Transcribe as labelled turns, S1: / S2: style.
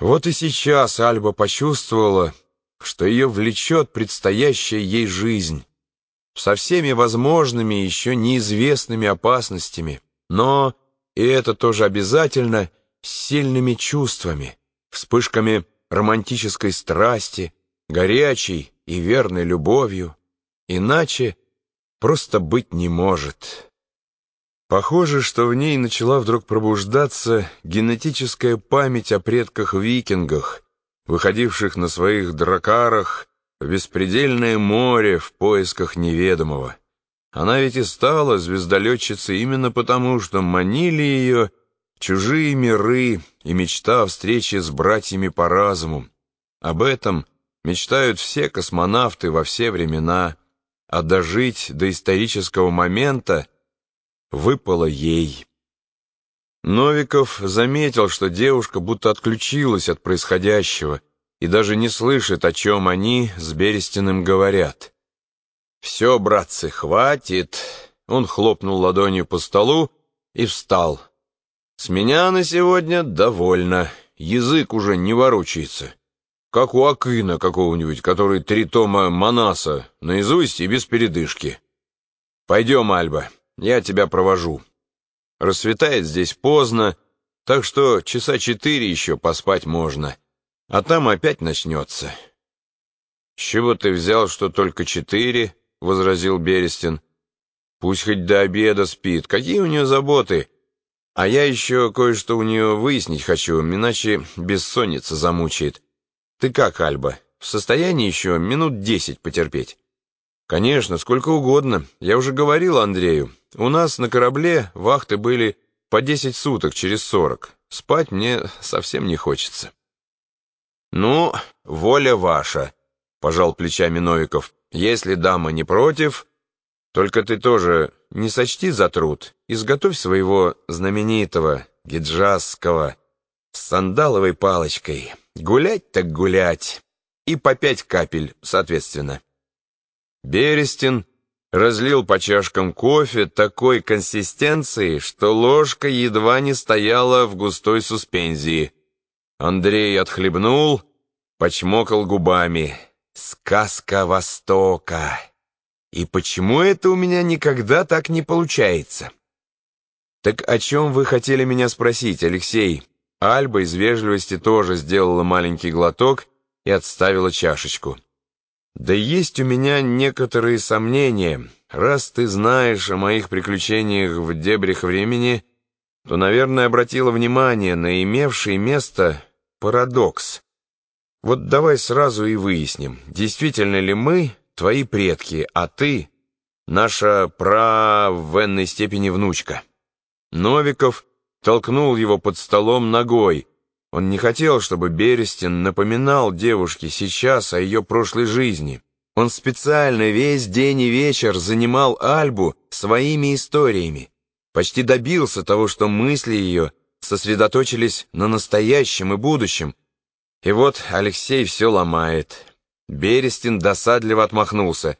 S1: Вот и сейчас Альба почувствовала, что ее влечет предстоящая ей жизнь со всеми возможными еще неизвестными опасностями, но, и это тоже обязательно, с сильными чувствами, вспышками романтической страсти, горячей и верной любовью. Иначе просто быть не может. Похоже, что в ней начала вдруг пробуждаться генетическая память о предках-викингах, выходивших на своих дракарах в беспредельное море в поисках неведомого. Она ведь и стала звездолетчицей именно потому, что манили ее чужие миры и мечта о встрече с братьями по разуму. Об этом мечтают все космонавты во все времена, а дожить до исторического момента — выпало ей. Новиков заметил, что девушка будто отключилась от происходящего и даже не слышит, о чем они с Берестиным говорят. «Все, братцы, хватит!» Он хлопнул ладонью по столу и встал. «С меня на сегодня довольно. Язык уже не ворочается. Как у Акына какого-нибудь, который три тома Манаса наизусть и без передышки. Пойдем, Альба». Я тебя провожу. Рассветает здесь поздно, так что часа четыре еще поспать можно, а там опять начнется. «С чего ты взял, что только четыре?» — возразил Берестин. «Пусть хоть до обеда спит. Какие у нее заботы? А я еще кое-что у нее выяснить хочу, иначе бессонница замучает. Ты как, Альба, в состоянии еще минут десять потерпеть?» «Конечно, сколько угодно. Я уже говорил Андрею. У нас на корабле вахты были по десять суток через сорок. Спать мне совсем не хочется». «Ну, воля ваша», — пожал плечами Новиков. «Если дама не против, только ты тоже не сочти за труд. Изготовь своего знаменитого гиджасского с сандаловой палочкой. Гулять так гулять. И по пять капель, соответственно». Берестин разлил по чашкам кофе такой консистенции, что ложка едва не стояла в густой суспензии. Андрей отхлебнул, почмокал губами. «Сказка Востока! И почему это у меня никогда так не получается?» «Так о чем вы хотели меня спросить, Алексей?» Альба из вежливости тоже сделала маленький глоток и отставила чашечку. Да есть у меня некоторые сомнения. Раз ты знаешь о моих приключениях в дебрях времени, то, наверное, обратила внимание на имевший место парадокс. Вот давай сразу и выясним, действительно ли мы твои предки, а ты наша пра в энной степени внучка. Новиков толкнул его под столом ногой, он не хотел, чтобы Берестин напоминал девушке сейчас о ее прошлой жизни. Он специально весь день и вечер занимал Альбу своими историями. Почти добился того, что мысли ее сосредоточились на настоящем и будущем. И вот Алексей все ломает. Берестин досадливо отмахнулся —